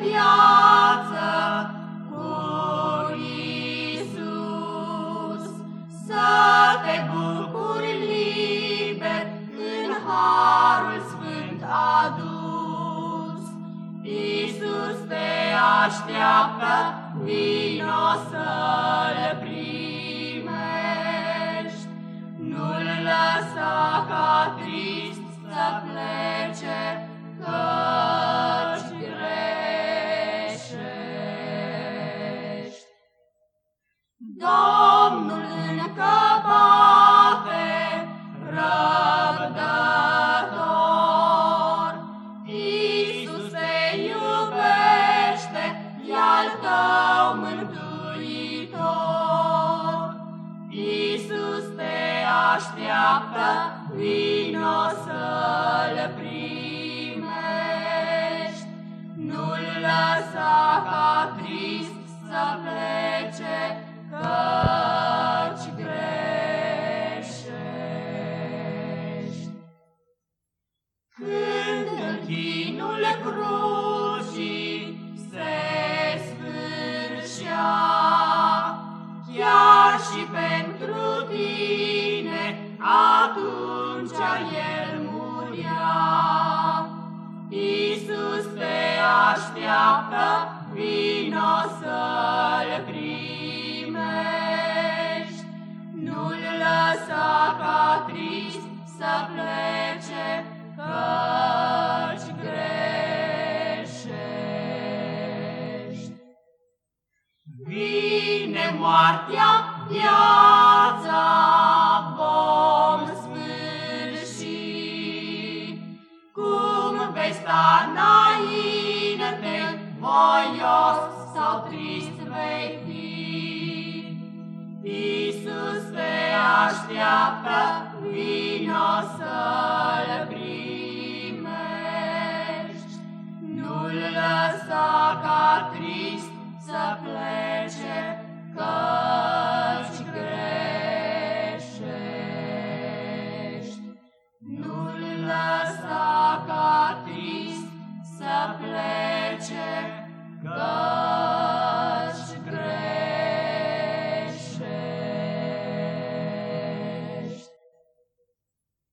viață cu Isus. Să te bucuri liber în harul sfânt adus. Isus te așteaptă, vino să-L Domnul încă bate răbdător, Iisus te iubește, e-al tău mântuitor. Iisus te așteaptă, vino să-L primești. Nu-L lăsa ca trist să plece, căci greșești. Când în chinul crucii se sfârșea, chiar și pentru tine atunci El muria. Iisus te așteaptă, ca trist să plece, căci greșești. Vine moartea, viața vom sfârși. Cum vei sta înainte, voios sau trist vei fi. Iisus te așteaptă, lăsa ca trist să plec.